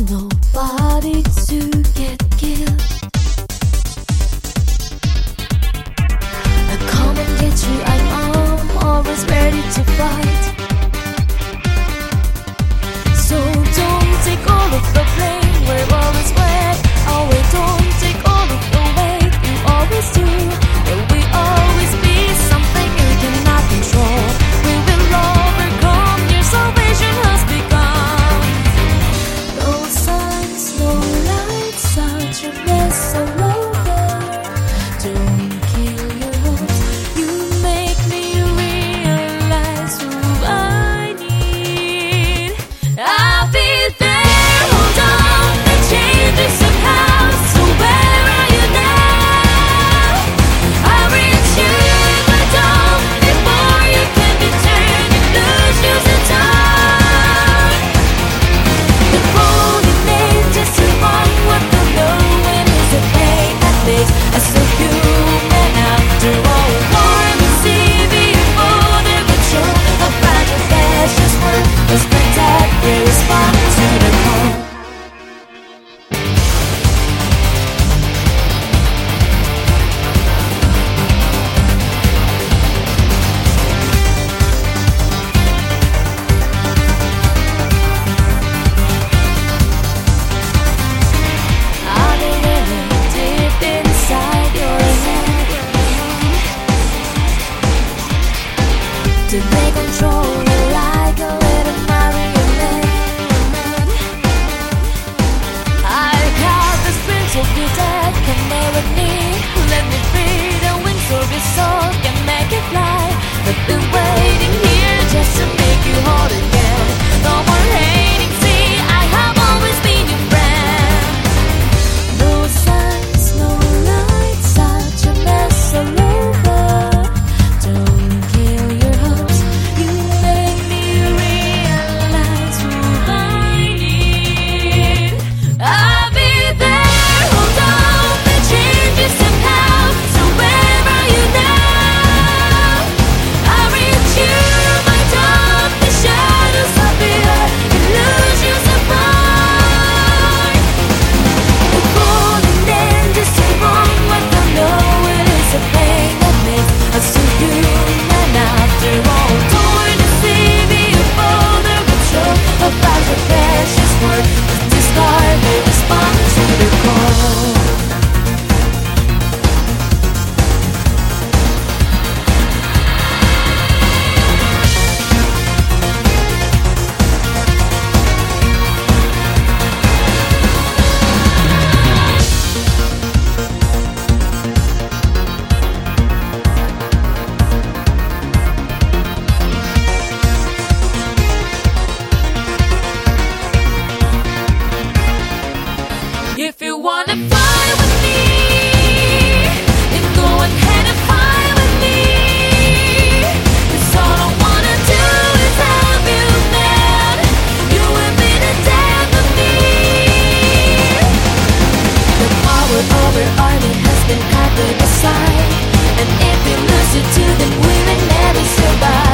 nobody to get killed. take control like a little marionette. I the come me, let me free. The wings of your soul can make it fly, but But all And if we lose it too, then we will never survive.